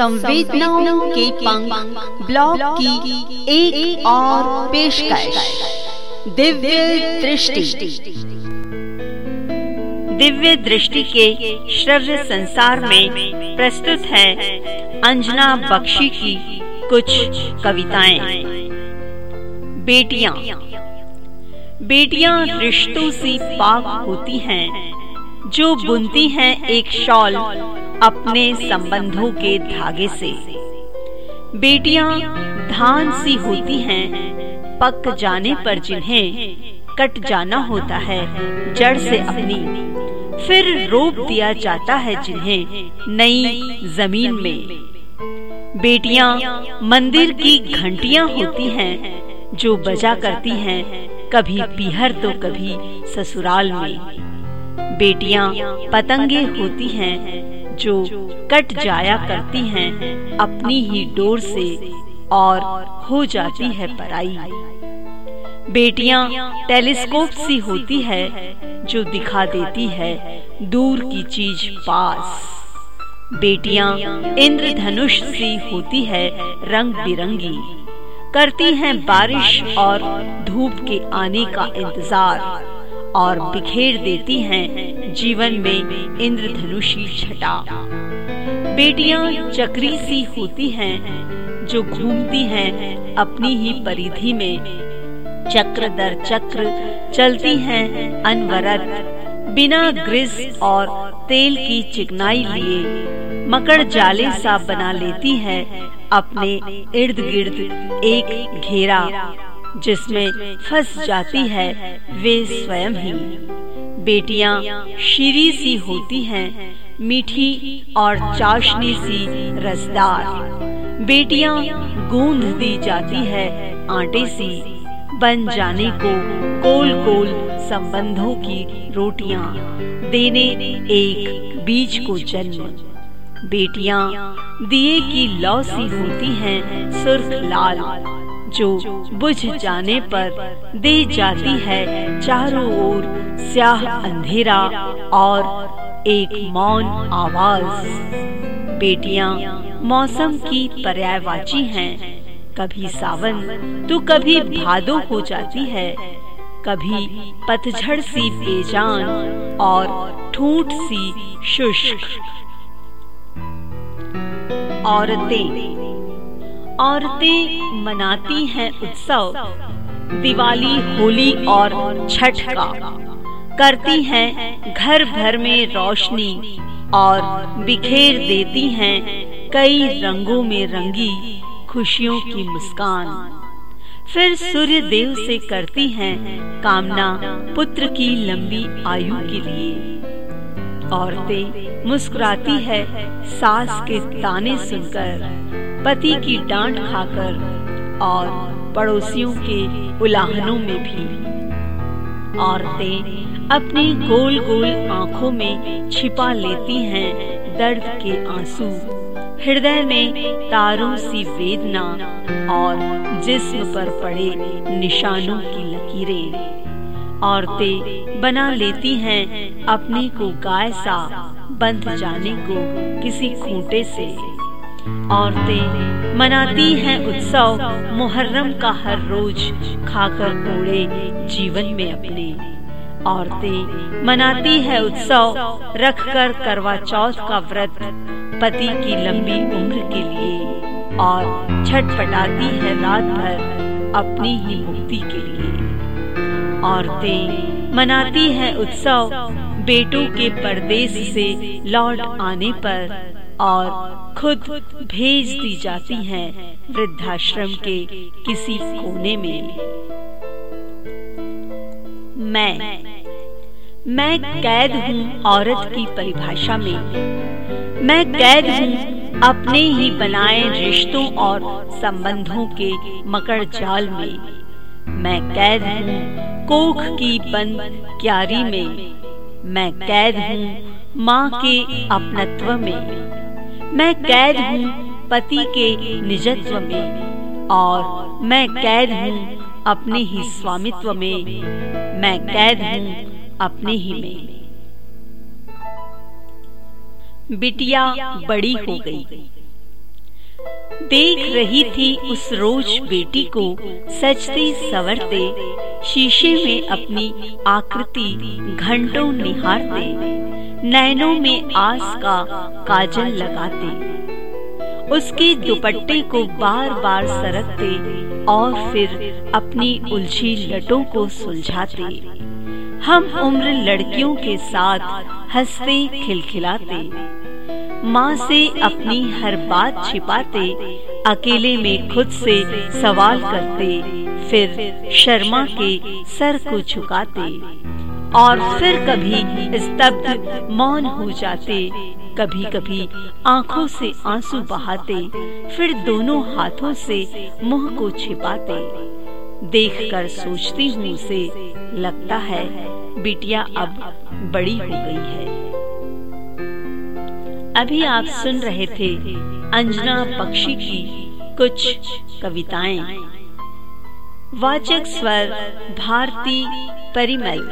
संवेदनाओं के पंख ब्लॉग की एक, एक और पेशकश। दिव्य दृष्टि। दिव्य दृष्टि के श्रव्य संसार में प्रस्तुत है अंजना बख्शी की कुछ कविताएँ। बेटियाँ। बेटियाँ रिश्तों से पाक होती हैं जो बुनती हैं एक शॉल। अपने संबंधों के धागे से। बेटियाँ धान सी होती हैं, पक जाने पर जिन्हें कट जाना होता है, जड़ से अपनी। फिर रोप दिया जाता है जिन्हें नई ज़मीन में। बेटियाँ मंदिर की घंटियाँ होती हैं, जो बजा करती हैं, कभी पीहर तो कभी ससुराल में। बेटियाँ पतंगे होती हैं जो कट जाया करती हैं, अपनी ही डोर से और हो जाती है पराई। बेटियाँ टेलीस्कोप सी होती है, जो दिखा देती है दूर की चीज़ पास। बेटियाँ इंद्रधनुष सी होती है रंग बिरंगी। करती हैं बारिश और धूप के आने का इंतज़ार और बिखेर देती हैं जीवन में इंद्रधनुषी छटा। बेटियाँ चक्री सी होती हैं, जो घूमती हैं अपनी ही परिधि में। चक्र दर चक्र चलती हैं अनवरत। बिना ग्रिस और तेल की चिकनाई लिए मकड़ जाले सा बना लेती है अपने इर्द गिर्द एक घेरा, जिसमें फंस जाती है वे स्वयं ही। बेटियाँ शीरी सी होती हैं, मीठी और चाशनी सी रसदार। बेटियाँ गूंद दी जाती है, आटे सी। बन जाने को कोल कोल संबंधों की रोटियाँ, देने एक बीज को जन्म। बेटियाँ दिए की लौ सी होती हैं, सुर्ख लाल। जो बुझ जाने पर दे जाती है चारों ओर स्याह अंधेरा और एक मौन आवाज़। बेटियाँ, मौसम की पर्यायवाची हैं। कभी सावन तो कभी भादो हो जाती है। कभी पतझड़ सी बेजान और ठूठ सी शुष्क। औरतें औरतें मनाती हैं उत्सव, दिवाली, होली और छठ का। करती हैं घर भर में रोशनी और बिखेर देती हैं कई रंगों में रंगी खुशियों की मुस्कान। फिर सूर्य देव से करती हैं कामना पुत्र की लंबी आयु के लिए। औरतें मुस्कुराती है सास के ताने सुनकर। पति की डांट खाकर और पड़ोसियों के उलाहनों में भी। औरतें अपनी गोल गोल आँखों में छिपा लेती हैं दर्द के आँसू। हृदय में तारों सी वेदना और जिस्म पर पड़े निशानों की लकीरें। औरतें बना लेती हैं अपने को गाय सा, बंध जाने को किसी खूंटे से। औरतें मनाती हैं उत्सव, मुहर्रम का हर रोज खाकर ओढ़े जीवन में अपने। औरतें मनाती है उत्सव, रखकर करवा चौथ का व्रत पति की लंबी उम्र के लिए और छटपटाती है रात भर अपनी ही मुक्ति के लिए। औरतें मनाती है उत्सव, बेटों के परदेश से लौट आने पर और खुद भेज दी जाती हैं वृद्धाश्रम के किसी कोने में। मैं मैं कैद हूँ औरत की परिभाषा में। मैं कैद हूँ अपने ही बनाए रिश्तों और संबंधों के मकर जाल में। मैं कैद हूँ कोख की बंद क्यारी में। मैं कैद हूँ माँ के अपनत्व में। मैं कैद हूँ पति के निजत्व में, और मैं कैद हूँ अपने ही स्वामित्व में। मैं कैद हूँ अपने ही में। बिटिया बड़ी हो गई। देख रही थी उस रोज बेटी को सजते सवरते, शीशे में अपनी आकृति घंटों निहारते। नैनों में आस का काजल लगाते। उसके दुपट्टे को बार बार सरकते और फिर अपनी उलझी लटों को सुलझाते। हम उम्र लड़कियों के साथ हँसते, खिलखिलाते। माँ से अपनी हर बात छिपाते, अकेले में खुद से सवाल करते, फिर शर्मा के सर को झुकाते। और फिर कभी स्तब्ध मौन हो जाते कभी कभी आँखों से आँसू बहाते, फिर दोनों हाथों से मुँह को छिपाते। देखकर सोचती हूँ उसे लगता है बिटिया अब बड़ी हो गई है। अभी आप सुन रहे थे अंजना पक्षी की कुछ कविताएँ। वाचक स्वर भारती परिमल।